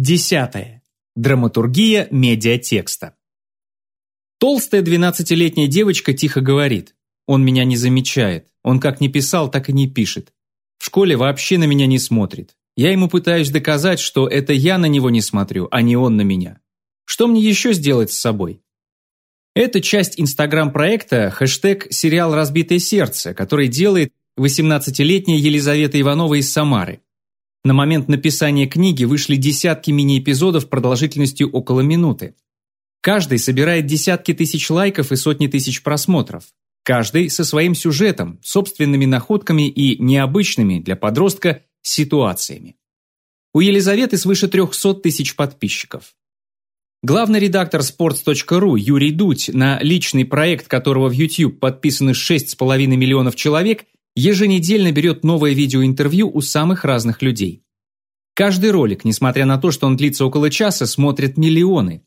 Десятое. Драматургия медиатекста. Толстая двенадцатилетняя девочка тихо говорит. Он меня не замечает. Он как не писал, так и не пишет. В школе вообще на меня не смотрит. Я ему пытаюсь доказать, что это я на него не смотрю, а не он на меня. Что мне еще сделать с собой? Это часть инстаграм-проекта хэштег «Сериал «Разбитое сердце», который делает 18-летняя Елизавета Иванова из Самары. На момент написания книги вышли десятки мини-эпизодов продолжительностью около минуты. Каждый собирает десятки тысяч лайков и сотни тысяч просмотров. Каждый со своим сюжетом, собственными находками и необычными для подростка ситуациями. У Елизаветы свыше 300 тысяч подписчиков. Главный редактор sports.ru Юрий Дудь, на личный проект которого в YouTube подписаны 6,5 миллионов человек – еженедельно берет новое видеоинтервью у самых разных людей. Каждый ролик, несмотря на то, что он длится около часа, смотрят миллионы.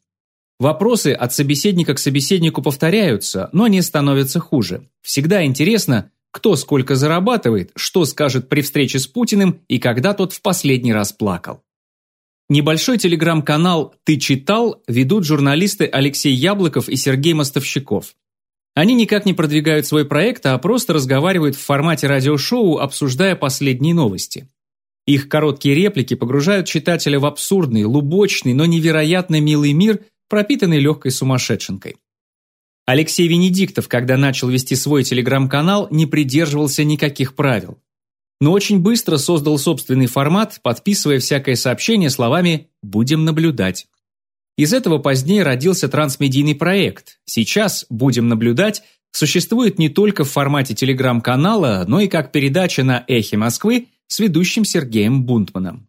Вопросы от собеседника к собеседнику повторяются, но не становятся хуже. Всегда интересно, кто сколько зарабатывает, что скажет при встрече с Путиным и когда тот в последний раз плакал. Небольшой телеграм-канал «Ты читал» ведут журналисты Алексей Яблоков и Сергей Мостовщиков. Они никак не продвигают свой проект, а просто разговаривают в формате радиошоу, обсуждая последние новости. Их короткие реплики погружают читателя в абсурдный, лубочный, но невероятно милый мир, пропитанный легкой сумасшедшенкой. Алексей Венедиктов, когда начал вести свой телеграм-канал, не придерживался никаких правил. Но очень быстро создал собственный формат, подписывая всякое сообщение словами «будем наблюдать». Из этого позднее родился трансмедийный проект. Сейчас «Будем наблюдать» существует не только в формате телеграм-канала, но и как передача на «Эхе Москвы» с ведущим Сергеем Бунтманом.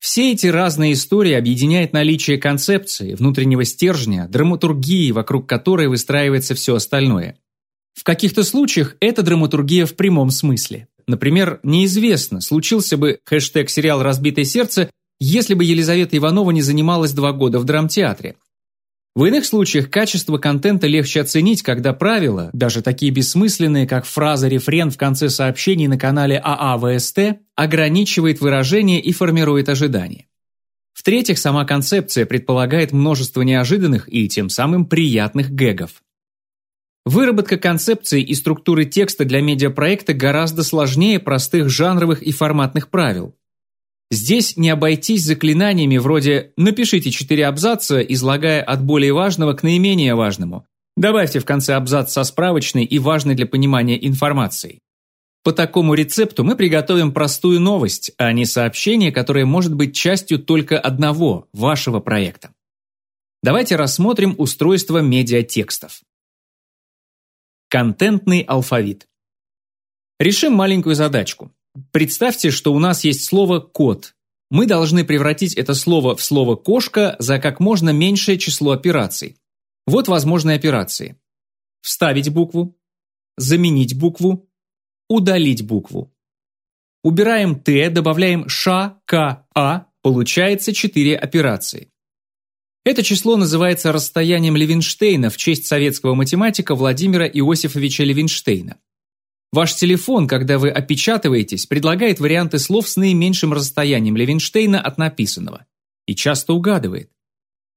Все эти разные истории объединяет наличие концепции, внутреннего стержня, драматургии, вокруг которой выстраивается все остальное. В каких-то случаях это драматургия в прямом смысле. Например, неизвестно, случился бы хэштег «Сериал «Разбитое сердце» если бы Елизавета Иванова не занималась два года в драмтеатре. В иных случаях качество контента легче оценить, когда правила, даже такие бессмысленные, как фраза-рефрен в конце сообщений на канале ААВСТ, ограничивает выражение и формирует ожидания. В-третьих, сама концепция предполагает множество неожиданных и тем самым приятных гэгов. Выработка концепции и структуры текста для медиапроекта гораздо сложнее простых жанровых и форматных правил. Здесь не обойтись заклинаниями вроде «напишите четыре абзаца, излагая от более важного к наименее важному». Добавьте в конце абзац со справочной и важной для понимания информацией. По такому рецепту мы приготовим простую новость, а не сообщение, которое может быть частью только одного, вашего проекта. Давайте рассмотрим устройство медиатекстов. Контентный алфавит. Решим маленькую задачку. Представьте, что у нас есть слово «кот». Мы должны превратить это слово в слово «кошка» за как можно меньшее число операций. Вот возможные операции. Вставить букву, заменить букву, удалить букву. Убираем «т», добавляем «ш», «к», «а», получается 4 операции. Это число называется расстоянием Левинштейна в честь советского математика Владимира Иосифовича Левинштейна. Ваш телефон, когда вы опечатываетесь, предлагает варианты слов с наименьшим расстоянием Левинштейна от написанного. И часто угадывает.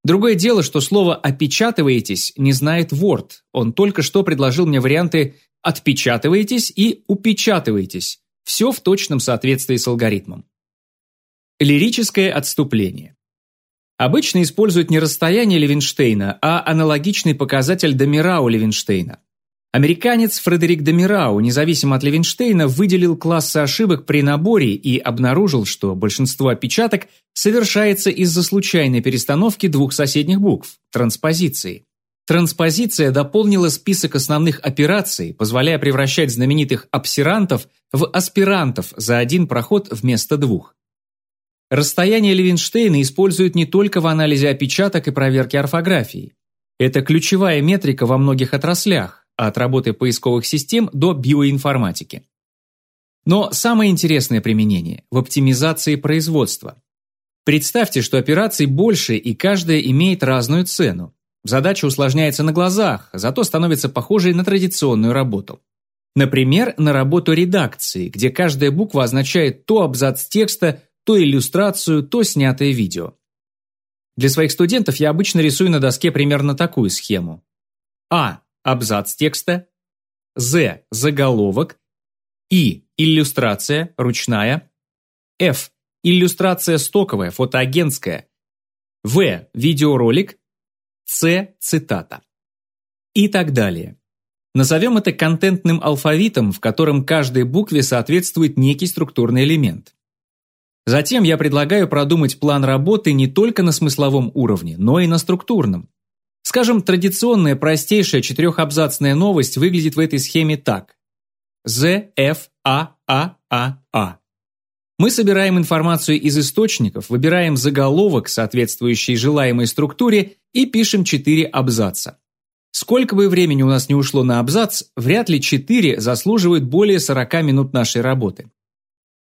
Другое дело, что слово «опечатываетесь» не знает Word. Он только что предложил мне варианты «отпечатываетесь» и «упечатываетесь». Все в точном соответствии с алгоритмом. Лирическое отступление. Обычно используют не расстояние Левинштейна, а аналогичный показатель Домирау Левинштейна. Американец Фредерик Демирау, независимо от Левинштейна, выделил классы ошибок при наборе и обнаружил, что большинство опечаток совершается из-за случайной перестановки двух соседних букв – транспозиции. Транспозиция дополнила список основных операций, позволяя превращать знаменитых абсирантов в аспирантов за один проход вместо двух. Расстояние Левинштейна используют не только в анализе опечаток и проверке орфографии. Это ключевая метрика во многих отраслях от работы поисковых систем до биоинформатики. Но самое интересное применение – в оптимизации производства. Представьте, что операций больше и каждая имеет разную цену. Задача усложняется на глазах, зато становится похожей на традиционную работу. Например, на работу редакции, где каждая буква означает то абзац текста, то иллюстрацию, то снятое видео. Для своих студентов я обычно рисую на доске примерно такую схему. А. Абзац текста. З. Заголовок. И. Иллюстрация, ручная. Ф. Иллюстрация стоковая, фотоагентская. В. Видеоролик. С. Цитата. И так далее. Назовем это контентным алфавитом, в котором каждой букве соответствует некий структурный элемент. Затем я предлагаю продумать план работы не только на смысловом уровне, но и на структурном. Скажем, традиционная простейшая четырехабзацная новость выглядит в этой схеме так. З, Ф, А, А, А, А. Мы собираем информацию из источников, выбираем заголовок, соответствующий желаемой структуре, и пишем четыре абзаца. Сколько бы времени у нас не ушло на абзац, вряд ли четыре заслуживают более 40 минут нашей работы.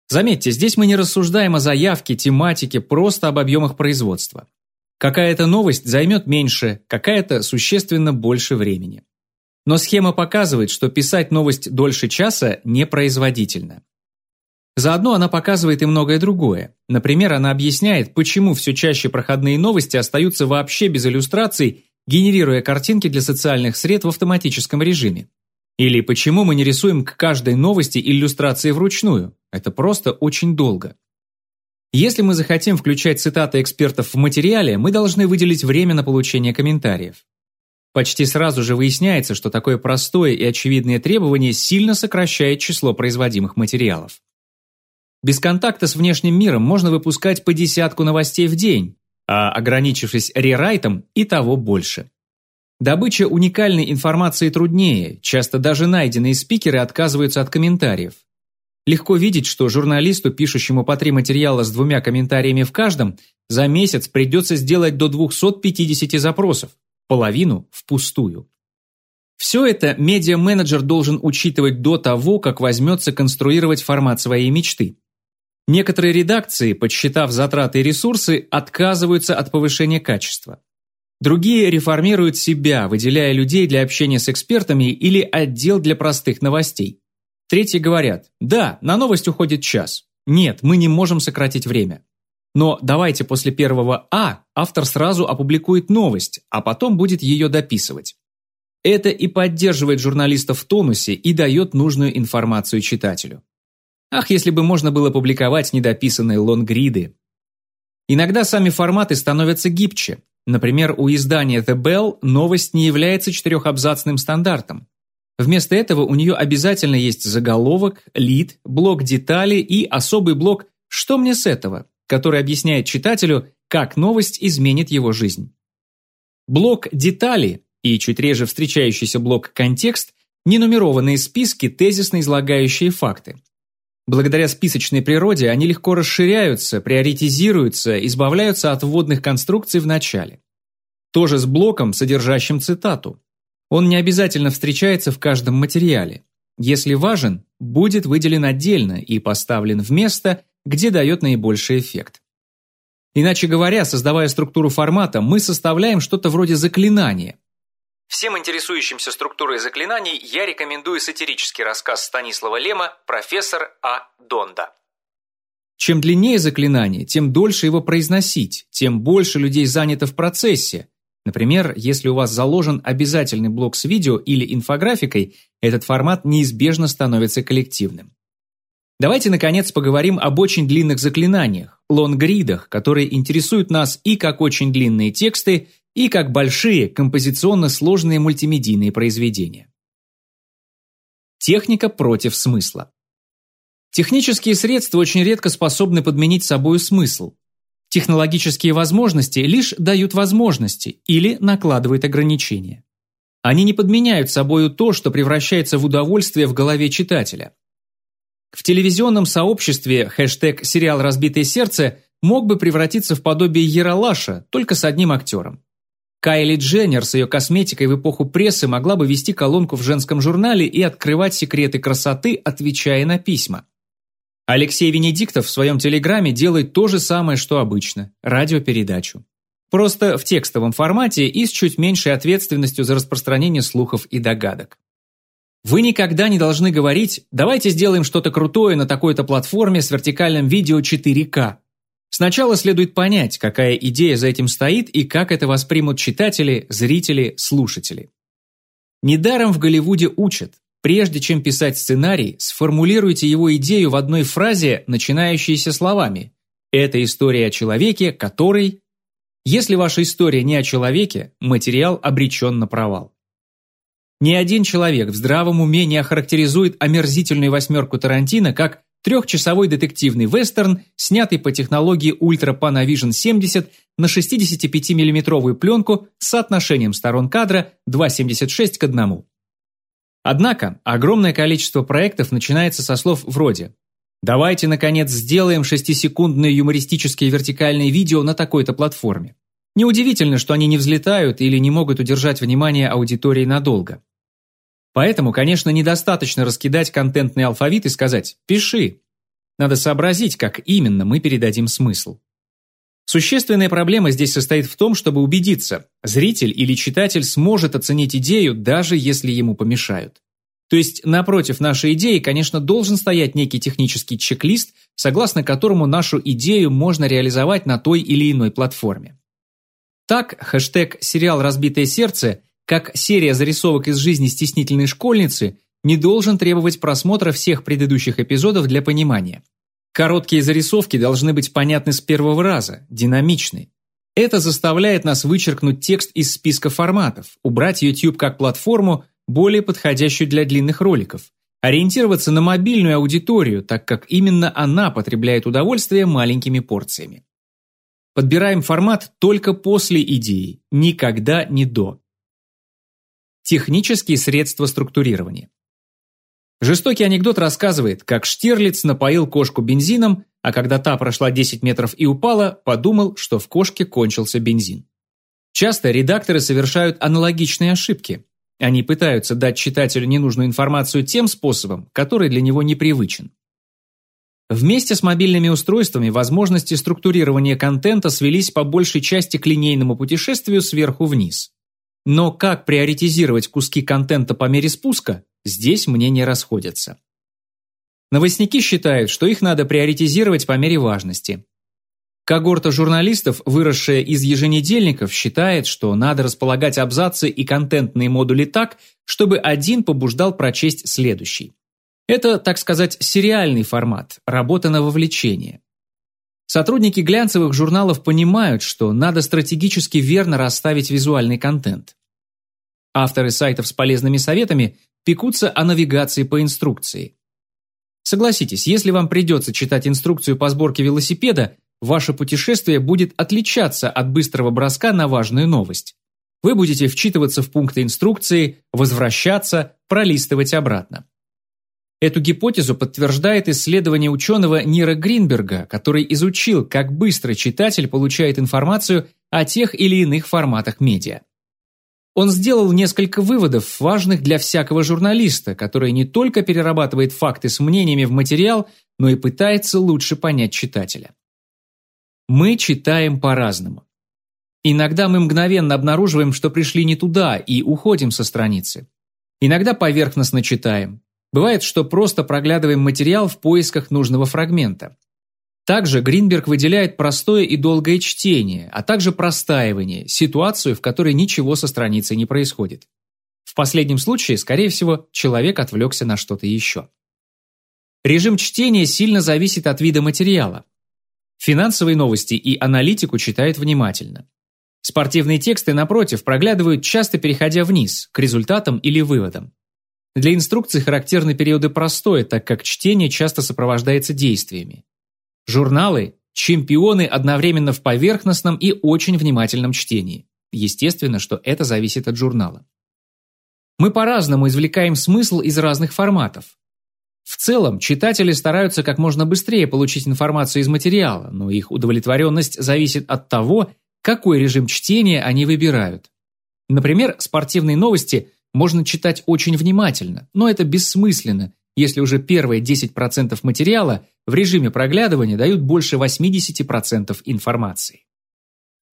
Заметьте, здесь мы не рассуждаем о заявке, тематике, просто об объемах производства. Какая-то новость займет меньше, какая-то существенно больше времени. Но схема показывает, что писать новость дольше часа непроизводительно. Заодно она показывает и многое другое. Например, она объясняет, почему все чаще проходные новости остаются вообще без иллюстраций, генерируя картинки для социальных сред в автоматическом режиме. Или почему мы не рисуем к каждой новости иллюстрации вручную? Это просто очень долго. Если мы захотим включать цитаты экспертов в материале, мы должны выделить время на получение комментариев. Почти сразу же выясняется, что такое простое и очевидное требование сильно сокращает число производимых материалов. Без контакта с внешним миром можно выпускать по десятку новостей в день, а ограничившись рерайтом и того больше. Добыча уникальной информации труднее, часто даже найденные спикеры отказываются от комментариев. Легко видеть, что журналисту, пишущему по три материала с двумя комментариями в каждом, за месяц придется сделать до 250 запросов, половину впустую. Все это медиа-менеджер должен учитывать до того, как возьмется конструировать формат своей мечты. Некоторые редакции, подсчитав затраты и ресурсы, отказываются от повышения качества. Другие реформируют себя, выделяя людей для общения с экспертами или отдел для простых новостей. Третьи говорят, да, на новость уходит час. Нет, мы не можем сократить время. Но давайте после первого А автор сразу опубликует новость, а потом будет ее дописывать. Это и поддерживает журналиста в тонусе и дает нужную информацию читателю. Ах, если бы можно было публиковать недописанные лонгриды. Иногда сами форматы становятся гибче, Например, у издания The Bell новость не является четырехабзацным стандартом. Вместо этого у нее обязательно есть заголовок, лид, блок деталей и особый блок «Что мне с этого?», который объясняет читателю, как новость изменит его жизнь. Блок детали и чуть реже встречающийся блок контекст – ненумерованные списки, тезисно излагающие факты. Благодаря списочной природе они легко расширяются, приоритизируются, избавляются от вводных конструкций в начале. Тоже с блоком, содержащим цитату. Он не обязательно встречается в каждом материале. Если важен, будет выделен отдельно и поставлен в место, где дает наибольший эффект. Иначе говоря, создавая структуру формата, мы составляем что-то вроде заклинания, Всем интересующимся структурой заклинаний я рекомендую сатирический рассказ Станислава Лема «Профессор А. Донда». Чем длиннее заклинание, тем дольше его произносить, тем больше людей занято в процессе. Например, если у вас заложен обязательный блок с видео или инфографикой, этот формат неизбежно становится коллективным. Давайте, наконец, поговорим об очень длинных заклинаниях, лонгридах, которые интересуют нас и как очень длинные тексты, и как большие композиционно сложные мультимедийные произведения. Техника против смысла. Технические средства очень редко способны подменить собою смысл. Технологические возможности лишь дают возможности или накладывают ограничения. Они не подменяют собою то, что превращается в удовольствие в голове читателя. В телевизионном сообществе хэштег «сериал «Разбитое сердце» мог бы превратиться в подобие Яралаша, только с одним актером. Кайли Дженнер с ее косметикой в эпоху прессы могла бы вести колонку в женском журнале и открывать секреты красоты, отвечая на письма. Алексей Венедиктов в своем телеграме делает то же самое, что обычно – радиопередачу. Просто в текстовом формате и с чуть меньшей ответственностью за распространение слухов и догадок. Вы никогда не должны говорить «давайте сделаем что-то крутое на такой-то платформе с вертикальным видео 4К». Сначала следует понять, какая идея за этим стоит и как это воспримут читатели, зрители, слушатели. Недаром в Голливуде учат, прежде чем писать сценарий, сформулируйте его идею в одной фразе, начинающейся словами «Это история о человеке, который…» Если ваша история не о человеке, материал обречен на провал. Ни один человек в здравом уме не охарактеризует омерзительную восьмерку Тарантино как трехчасовой детективный вестерн, снятый по технологии Ultra Panavision 70 на 65 миллиметровую пленку с соотношением сторон кадра 2,76 к 1. Однако, огромное количество проектов начинается со слов вроде «Давайте, наконец, сделаем шестисекундные юмористические вертикальные видео на такой-то платформе». Неудивительно, что они не взлетают или не могут удержать внимание аудитории надолго. Поэтому, конечно, недостаточно раскидать контентный алфавит и сказать «пиши». Надо сообразить, как именно мы передадим смысл. Существенная проблема здесь состоит в том, чтобы убедиться, зритель или читатель сможет оценить идею, даже если ему помешают. То есть, напротив нашей идеи, конечно, должен стоять некий технический чек-лист, согласно которому нашу идею можно реализовать на той или иной платформе. Так, хэштег «Сериал «Разбитое сердце» как серия зарисовок из жизни стеснительной школьницы не должен требовать просмотра всех предыдущих эпизодов для понимания. Короткие зарисовки должны быть понятны с первого раза, динамичны. Это заставляет нас вычеркнуть текст из списка форматов, убрать YouTube как платформу, более подходящую для длинных роликов, ориентироваться на мобильную аудиторию, так как именно она потребляет удовольствие маленькими порциями. Подбираем формат только после идеи, никогда не до. Технические средства структурирования. Жестокий анекдот рассказывает, как Штирлиц напоил кошку бензином, а когда та прошла 10 метров и упала, подумал, что в кошке кончился бензин. Часто редакторы совершают аналогичные ошибки. Они пытаются дать читателю ненужную информацию тем способом, который для него непривычен. Вместе с мобильными устройствами возможности структурирования контента свелись по большей части к линейному путешествию сверху вниз. Но как приоритизировать куски контента по мере спуска, здесь мнения расходятся. Новостники считают, что их надо приоритизировать по мере важности. Когорта журналистов, выросшая из еженедельников, считает, что надо располагать абзацы и контентные модули так, чтобы один побуждал прочесть следующий. Это, так сказать, сериальный формат, работа на вовлечение. Сотрудники глянцевых журналов понимают, что надо стратегически верно расставить визуальный контент. Авторы сайтов с полезными советами пекутся о навигации по инструкции. Согласитесь, если вам придется читать инструкцию по сборке велосипеда, ваше путешествие будет отличаться от быстрого броска на важную новость. Вы будете вчитываться в пункты инструкции, возвращаться, пролистывать обратно. Эту гипотезу подтверждает исследование ученого Нира Гринберга, который изучил, как быстро читатель получает информацию о тех или иных форматах медиа. Он сделал несколько выводов, важных для всякого журналиста, который не только перерабатывает факты с мнениями в материал, но и пытается лучше понять читателя. Мы читаем по-разному. Иногда мы мгновенно обнаруживаем, что пришли не туда и уходим со страницы. Иногда поверхностно читаем, Бывает, что просто проглядываем материал в поисках нужного фрагмента. Также Гринберг выделяет простое и долгое чтение, а также простаивание, ситуацию, в которой ничего со страницей не происходит. В последнем случае, скорее всего, человек отвлекся на что-то еще. Режим чтения сильно зависит от вида материала. Финансовые новости и аналитику читают внимательно. Спортивные тексты, напротив, проглядывают, часто переходя вниз, к результатам или выводам. Для инструкций характерны периоды простоя, так как чтение часто сопровождается действиями. Журналы – чемпионы одновременно в поверхностном и очень внимательном чтении. Естественно, что это зависит от журнала. Мы по-разному извлекаем смысл из разных форматов. В целом, читатели стараются как можно быстрее получить информацию из материала, но их удовлетворенность зависит от того, какой режим чтения они выбирают. Например, спортивные новости можно читать очень внимательно, но это бессмысленно, если уже первые 10% материала в режиме проглядывания дают больше 80% информации.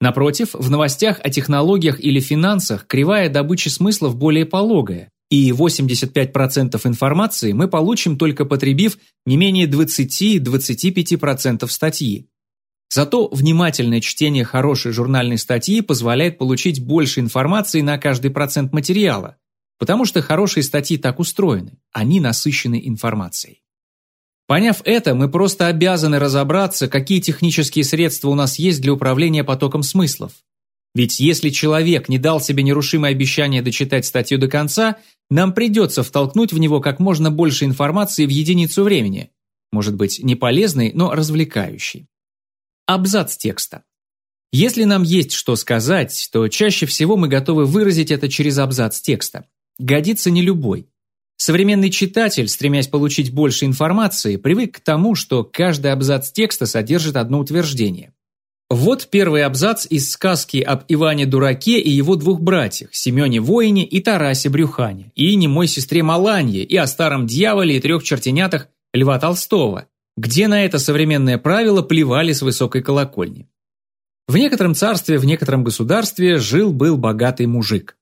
Напротив, в новостях о технологиях или финансах кривая добычи смыслов более пологая, и 85% информации мы получим только потребив не менее 20-25% статьи. Зато внимательное чтение хорошей журнальной статьи позволяет получить больше информации на каждый процент материала, потому что хорошие статьи так устроены, они насыщены информацией. Поняв это, мы просто обязаны разобраться, какие технические средства у нас есть для управления потоком смыслов. Ведь если человек не дал себе нерушимое обещание дочитать статью до конца, нам придется втолкнуть в него как можно больше информации в единицу времени. Может быть, не полезной, но развлекающей. Абзац текста. Если нам есть что сказать, то чаще всего мы готовы выразить это через абзац текста. Годится не любой. Современный читатель, стремясь получить больше информации, привык к тому, что каждый абзац текста содержит одно утверждение. Вот первый абзац из сказки об Иване-дураке и его двух братьях, Семене Воине и Тарасе Брюхане, и немой сестре Маланье, и о старом дьяволе и трех чертенятах Льва Толстого, где на это современное правило плевали с высокой колокольни. В некотором царстве, в некотором государстве жил-был богатый мужик.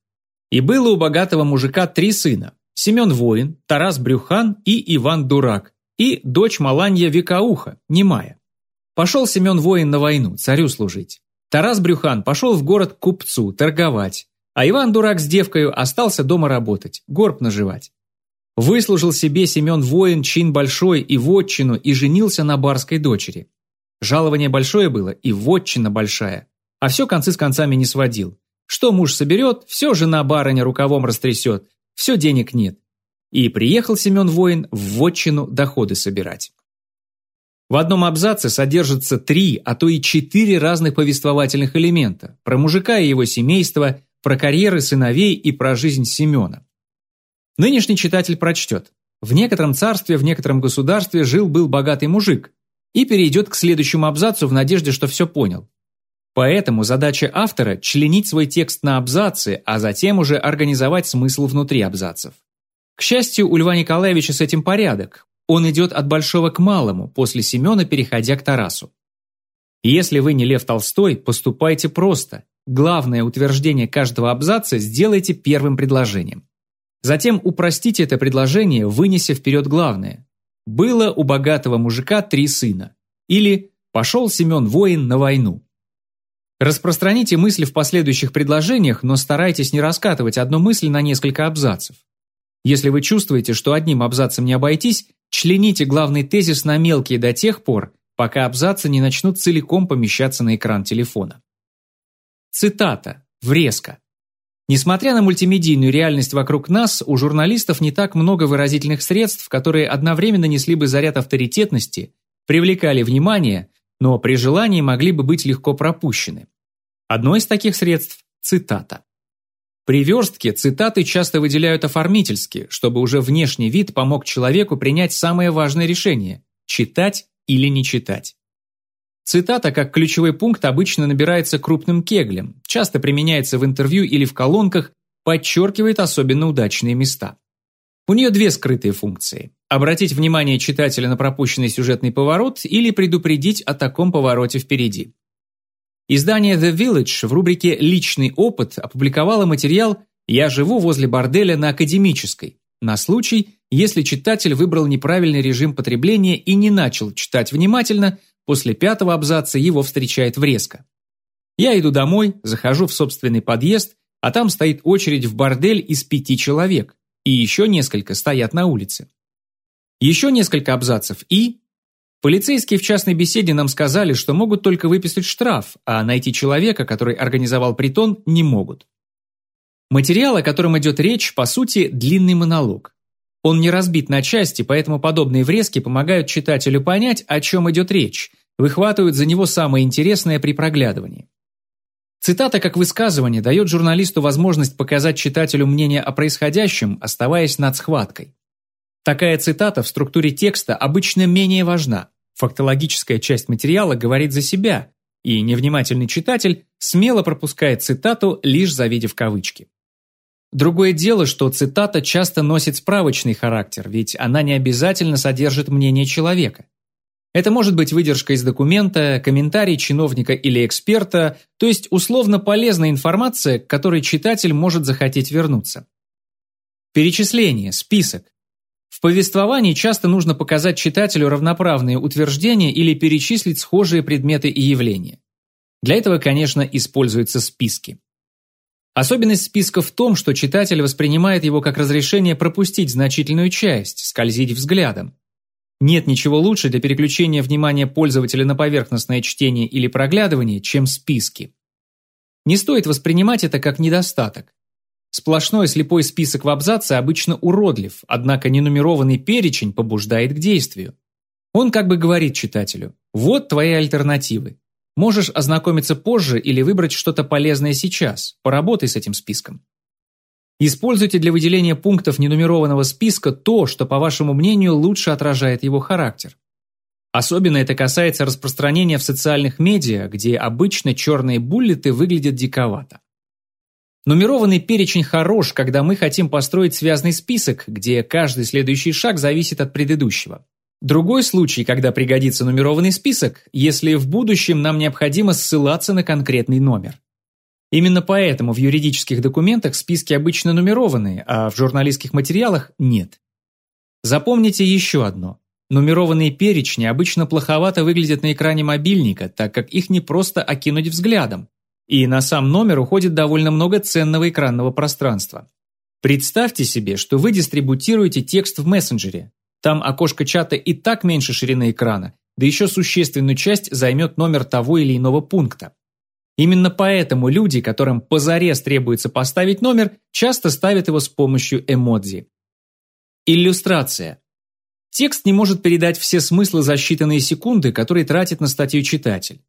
И было у богатого мужика три сына – Семен Воин, Тарас Брюхан и Иван Дурак, и дочь Маланья Векауха, немая. Пошел Семен Воин на войну, царю служить. Тарас Брюхан пошел в город к купцу, торговать, а Иван Дурак с девкою остался дома работать, горб наживать. Выслужил себе Семен Воин чин большой и вотчину и женился на барской дочери. Жалование большое было и вотчина большая, а все концы с концами не сводил. Что муж соберет, все жена барыня рукавом растрясет, все денег нет. И приехал Семен Воин в вотчину доходы собирать. В одном абзаце содержится три, а то и четыре разных повествовательных элемента про мужика и его семейство, про карьеры сыновей и про жизнь Семена. Нынешний читатель прочтет. В некотором царстве, в некотором государстве жил-был богатый мужик и перейдет к следующему абзацу в надежде, что все понял. Поэтому задача автора – членить свой текст на абзацы, а затем уже организовать смысл внутри абзацев. К счастью, у Льва Николаевича с этим порядок. Он идет от большого к малому, после Семена переходя к Тарасу. Если вы не Лев Толстой, поступайте просто. Главное утверждение каждого абзаца сделайте первым предложением. Затем упростите это предложение, вынеся вперед главное. Было у богатого мужика три сына. Или пошел Семен воин на войну. Распространите мысли в последующих предложениях, но старайтесь не раскатывать одну мысль на несколько абзацев. Если вы чувствуете, что одним абзацем не обойтись, члените главный тезис на мелкие до тех пор, пока абзацы не начнут целиком помещаться на экран телефона. Цитата. Врезка. Несмотря на мультимедийную реальность вокруг нас, у журналистов не так много выразительных средств, которые одновременно несли бы заряд авторитетности, привлекали внимание, но при желании могли бы быть легко пропущены. Одно из таких средств – цитата. При верстке цитаты часто выделяют оформительски, чтобы уже внешний вид помог человеку принять самое важное решение – читать или не читать. Цитата как ключевой пункт обычно набирается крупным кеглем, часто применяется в интервью или в колонках, подчеркивает особенно удачные места. У нее две скрытые функции – обратить внимание читателя на пропущенный сюжетный поворот или предупредить о таком повороте впереди. Издание The Village в рубрике «Личный опыт» опубликовало материал «Я живу возле борделя на Академической» на случай, если читатель выбрал неправильный режим потребления и не начал читать внимательно, после пятого абзаца его встречает врезка. Я иду домой, захожу в собственный подъезд, а там стоит очередь в бордель из пяти человек, и еще несколько стоят на улице. Еще несколько абзацев и Полицейские в частной беседе нам сказали, что могут только выписать штраф, а найти человека, который организовал притон, не могут. Материал, о котором идет речь, по сути, длинный монолог. Он не разбит на части, поэтому подобные врезки помогают читателю понять, о чем идет речь, выхватывают за него самое интересное при проглядывании. Цитата как высказывание дает журналисту возможность показать читателю мнение о происходящем, оставаясь над схваткой. Такая цитата в структуре текста обычно менее важна. Фактологическая часть материала говорит за себя, и невнимательный читатель смело пропускает цитату, лишь завидев кавычки. Другое дело, что цитата часто носит справочный характер, ведь она не обязательно содержит мнение человека. Это может быть выдержка из документа, комментарий чиновника или эксперта, то есть условно полезная информация, к которой читатель может захотеть вернуться. Перечисление, список В повествовании часто нужно показать читателю равноправные утверждения или перечислить схожие предметы и явления. Для этого, конечно, используются списки. Особенность списка в том, что читатель воспринимает его как разрешение пропустить значительную часть, скользить взглядом. Нет ничего лучше для переключения внимания пользователя на поверхностное чтение или проглядывание, чем списки. Не стоит воспринимать это как недостаток. Сплошной слепой список в абзаце обычно уродлив, однако ненумерованный перечень побуждает к действию. Он как бы говорит читателю «Вот твои альтернативы. Можешь ознакомиться позже или выбрать что-то полезное сейчас. Поработай с этим списком». Используйте для выделения пунктов ненумерованного списка то, что, по вашему мнению, лучше отражает его характер. Особенно это касается распространения в социальных медиа, где обычно черные буллеты выглядят диковато. Нумерованный перечень хорош, когда мы хотим построить связный список, где каждый следующий шаг зависит от предыдущего. Другой случай, когда пригодится нумерованный список, если в будущем нам необходимо ссылаться на конкретный номер. Именно поэтому в юридических документах списки обычно нумерованные, а в журналистских материалах нет. Запомните еще одно. Нумерованные перечни обычно плоховато выглядят на экране мобильника, так как их не просто окинуть взглядом, и на сам номер уходит довольно много ценного экранного пространства. Представьте себе, что вы дистрибутируете текст в мессенджере. Там окошко чата и так меньше ширины экрана, да еще существенную часть займет номер того или иного пункта. Именно поэтому люди, которым позарез требуется поставить номер, часто ставят его с помощью эмодзи. Иллюстрация. Текст не может передать все смыслы за считанные секунды, которые тратит на статью читатель.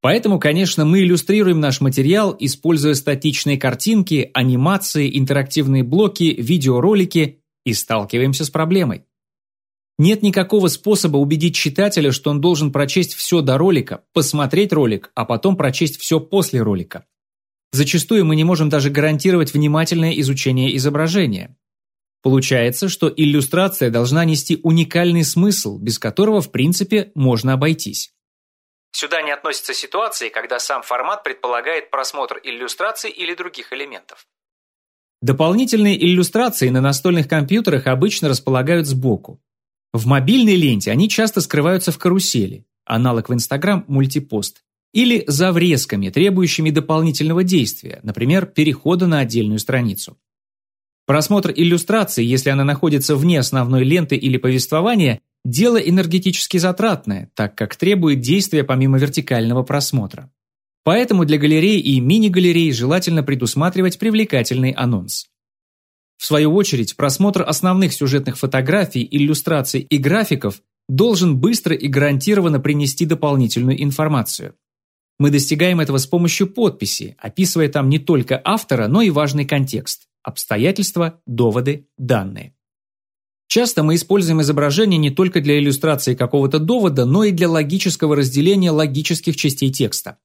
Поэтому, конечно, мы иллюстрируем наш материал, используя статичные картинки, анимации, интерактивные блоки, видеоролики и сталкиваемся с проблемой. Нет никакого способа убедить читателя, что он должен прочесть все до ролика, посмотреть ролик, а потом прочесть все после ролика. Зачастую мы не можем даже гарантировать внимательное изучение изображения. Получается, что иллюстрация должна нести уникальный смысл, без которого в принципе можно обойтись. Сюда не относятся ситуации, когда сам формат предполагает просмотр иллюстраций или других элементов. Дополнительные иллюстрации на настольных компьютерах обычно располагают сбоку. В мобильной ленте они часто скрываются в карусели, аналог в Instagram – мультипост, или за врезками, требующими дополнительного действия, например, перехода на отдельную страницу. Просмотр иллюстрации, если она находится вне основной ленты или повествования, Дело энергетически затратное, так как требует действия помимо вертикального просмотра. Поэтому для галерей и мини-галерей желательно предусматривать привлекательный анонс. В свою очередь, просмотр основных сюжетных фотографий, иллюстраций и графиков должен быстро и гарантированно принести дополнительную информацию. Мы достигаем этого с помощью подписи, описывая там не только автора, но и важный контекст – обстоятельства, доводы, данные. Часто мы используем изображение не только для иллюстрации какого-то довода, но и для логического разделения логических частей текста.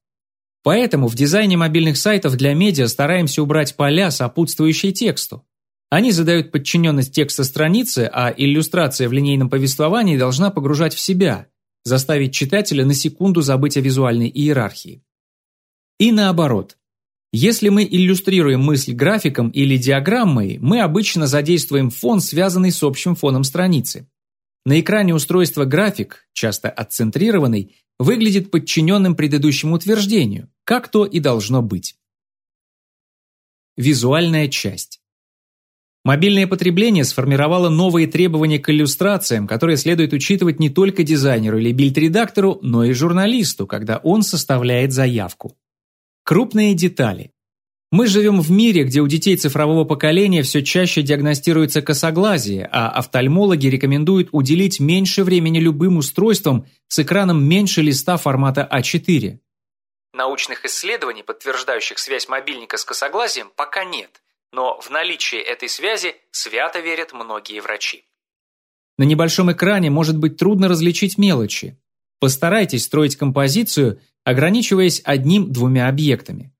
Поэтому в дизайне мобильных сайтов для медиа стараемся убрать поля, сопутствующие тексту. Они задают подчиненность текста страницы, а иллюстрация в линейном повествовании должна погружать в себя, заставить читателя на секунду забыть о визуальной иерархии. И наоборот. Если мы иллюстрируем мысль графиком или диаграммой, мы обычно задействуем фон, связанный с общим фоном страницы. На экране устройства график, часто отцентрированный, выглядит подчиненным предыдущему утверждению, как то и должно быть. Визуальная часть. Мобильное потребление сформировало новые требования к иллюстрациям, которые следует учитывать не только дизайнеру или бильд-редактору, но и журналисту, когда он составляет заявку. Крупные детали. Мы живем в мире, где у детей цифрового поколения все чаще диагностируется косоглазие, а офтальмологи рекомендуют уделить меньше времени любым устройствам с экраном меньше листа формата А4. Научных исследований, подтверждающих связь мобильника с косоглазием, пока нет, но в наличие этой связи свято верят многие врачи. На небольшом экране может быть трудно различить мелочи. Постарайтесь строить композицию, ограничиваясь одним-двумя объектами.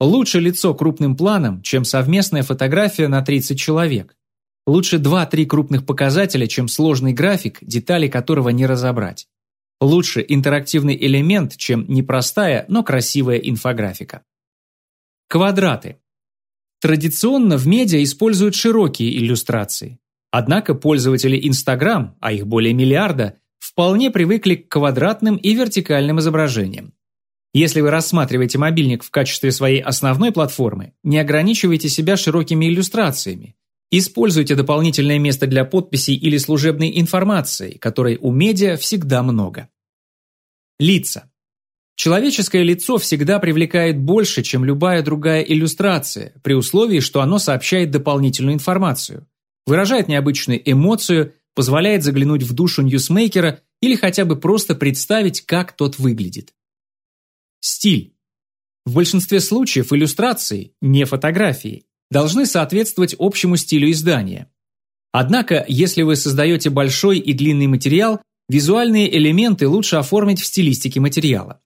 Лучше лицо крупным планом, чем совместная фотография на 30 человек. Лучше 2-3 крупных показателя, чем сложный график, детали которого не разобрать. Лучше интерактивный элемент, чем непростая, но красивая инфографика. Квадраты. Традиционно в медиа используют широкие иллюстрации. Однако пользователи Instagram, а их более миллиарда, вполне привыкли к квадратным и вертикальным изображениям. Если вы рассматриваете мобильник в качестве своей основной платформы, не ограничивайте себя широкими иллюстрациями. Используйте дополнительное место для подписей или служебной информации, которой у медиа всегда много. Лица. Человеческое лицо всегда привлекает больше, чем любая другая иллюстрация, при условии, что оно сообщает дополнительную информацию, выражает необычную эмоцию, позволяет заглянуть в душу ньюсмейкера или хотя бы просто представить, как тот выглядит. Стиль. В большинстве случаев иллюстрации, не фотографии, должны соответствовать общему стилю издания. Однако, если вы создаете большой и длинный материал, визуальные элементы лучше оформить в стилистике материала.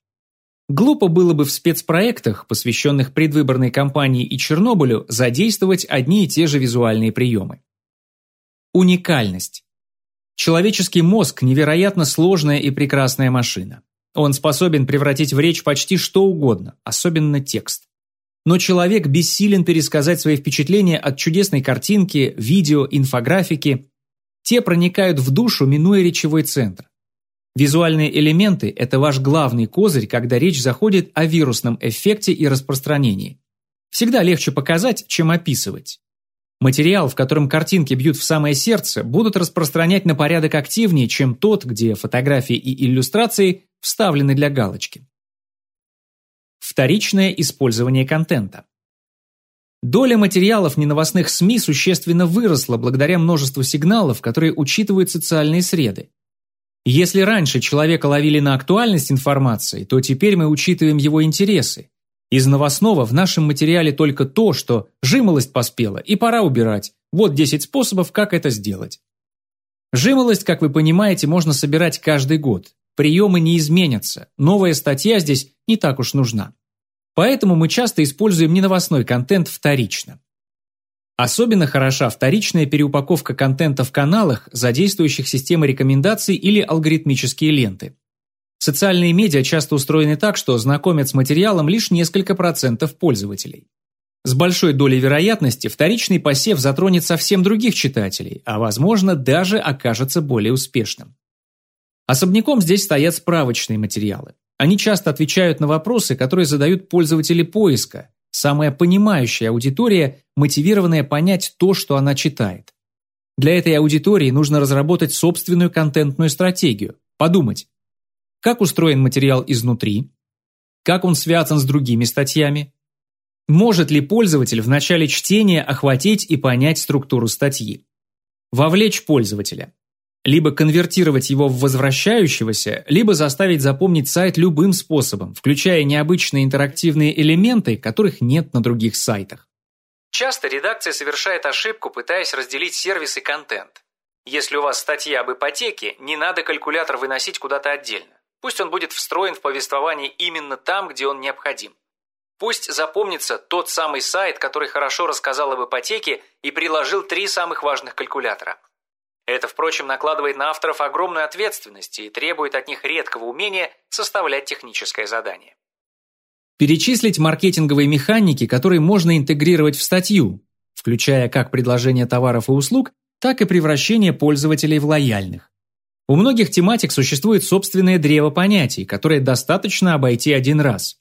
Глупо было бы в спецпроектах, посвященных предвыборной кампании и Чернобылю, задействовать одни и те же визуальные приемы. Уникальность. Человеческий мозг – невероятно сложная и прекрасная машина. Он способен превратить в речь почти что угодно, особенно текст. Но человек бессилен пересказать свои впечатления от чудесной картинки, видео, инфографики. Те проникают в душу, минуя речевой центр. Визуальные элементы – это ваш главный козырь, когда речь заходит о вирусном эффекте и распространении. Всегда легче показать, чем описывать. Материал, в котором картинки бьют в самое сердце, будут распространять на порядок активнее, чем тот, где фотографии и иллюстрации вставлены для галочки. Вторичное использование контента. Доля материалов неновостных СМИ существенно выросла благодаря множеству сигналов, которые учитывают социальные среды. Если раньше человека ловили на актуальность информации, то теперь мы учитываем его интересы, из новостного в нашем материале только то, что жимолость поспела и пора убирать. Вот 10 способов, как это сделать. Жимолость, как вы понимаете, можно собирать каждый год. Приемы не изменятся, новая статья здесь не так уж нужна. Поэтому мы часто используем неновостной контент вторично. Особенно хороша вторичная переупаковка контента в каналах, задействующих системы рекомендаций или алгоритмические ленты. Социальные медиа часто устроены так, что знакомят с материалом лишь несколько процентов пользователей. С большой долей вероятности вторичный посев затронет совсем других читателей, а возможно даже окажется более успешным. Особняком здесь стоят справочные материалы. Они часто отвечают на вопросы, которые задают пользователи поиска, самая понимающая аудитория, мотивированная понять то, что она читает. Для этой аудитории нужно разработать собственную контентную стратегию, подумать, как устроен материал изнутри, как он связан с другими статьями, может ли пользователь в начале чтения охватить и понять структуру статьи, вовлечь пользователя, либо конвертировать его в возвращающегося, либо заставить запомнить сайт любым способом, включая необычные интерактивные элементы, которых нет на других сайтах. Часто редакция совершает ошибку, пытаясь разделить сервис и контент. Если у вас статья об ипотеке, не надо калькулятор выносить куда-то отдельно. Пусть он будет встроен в повествование именно там, где он необходим. Пусть запомнится тот самый сайт, который хорошо рассказал об ипотеке и приложил три самых важных калькулятора. Это, впрочем, накладывает на авторов огромную ответственность и требует от них редкого умения составлять техническое задание. Перечислить маркетинговые механики, которые можно интегрировать в статью, включая как предложение товаров и услуг, так и превращение пользователей в лояльных. У многих тематик существует собственное древо понятий, которое достаточно обойти один раз.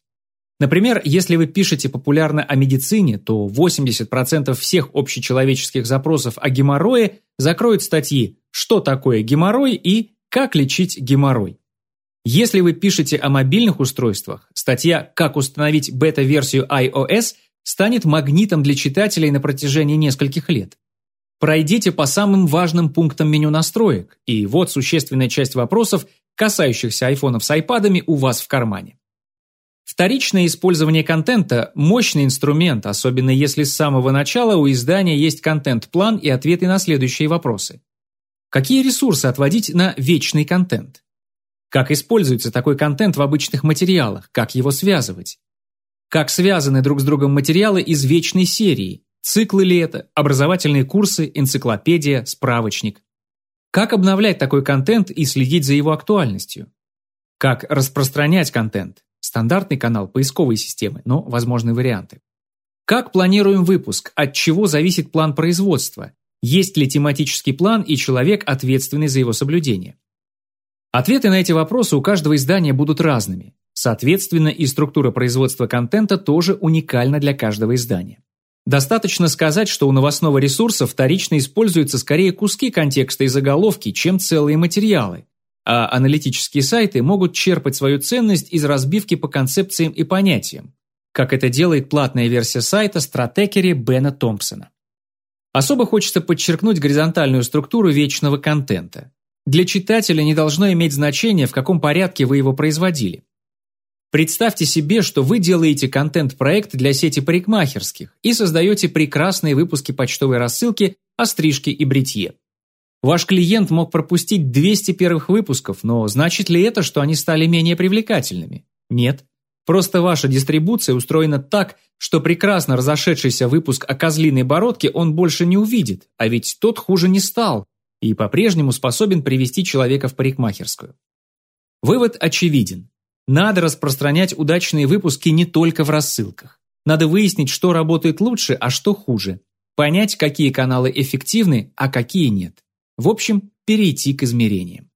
Например, если вы пишете популярно о медицине, то 80% всех общечеловеческих запросов о геморрое закроют статьи «Что такое геморрой?» и «Как лечить геморрой?». Если вы пишете о мобильных устройствах, статья «Как установить бета-версию iOS» станет магнитом для читателей на протяжении нескольких лет. Пройдите по самым важным пунктам меню настроек, и вот существенная часть вопросов, касающихся айфонов с айпадами, у вас в кармане. Вторичное использование контента – мощный инструмент, особенно если с самого начала у издания есть контент-план и ответы на следующие вопросы. Какие ресурсы отводить на вечный контент? Как используется такой контент в обычных материалах? Как его связывать? Как связаны друг с другом материалы из вечной серии? Циклы ли это, образовательные курсы, энциклопедия, справочник? Как обновлять такой контент и следить за его актуальностью? Как распространять контент? Стандартный канал поисковой системы, но возможны варианты. Как планируем выпуск? От чего зависит план производства? Есть ли тематический план и человек, ответственный за его соблюдение? Ответы на эти вопросы у каждого издания будут разными. Соответственно, и структура производства контента тоже уникальна для каждого издания. Достаточно сказать, что у новостного ресурса вторично используются скорее куски контекста и заголовки, чем целые материалы, а аналитические сайты могут черпать свою ценность из разбивки по концепциям и понятиям, как это делает платная версия сайта Stratechery Бена Томпсона. Особо хочется подчеркнуть горизонтальную структуру вечного контента. Для читателя не должно иметь значения, в каком порядке вы его производили. Представьте себе, что вы делаете контент-проект для сети парикмахерских и создаете прекрасные выпуски почтовой рассылки о стрижке и бритье. Ваш клиент мог пропустить 200 первых выпусков, но значит ли это, что они стали менее привлекательными? Нет. Просто ваша дистрибуция устроена так, что прекрасно разошедшийся выпуск о козлиной бородке он больше не увидит, а ведь тот хуже не стал и по-прежнему способен привести человека в парикмахерскую. Вывод очевиден. Надо распространять удачные выпуски не только в рассылках. Надо выяснить, что работает лучше, а что хуже. Понять, какие каналы эффективны, а какие нет. В общем, перейти к измерениям.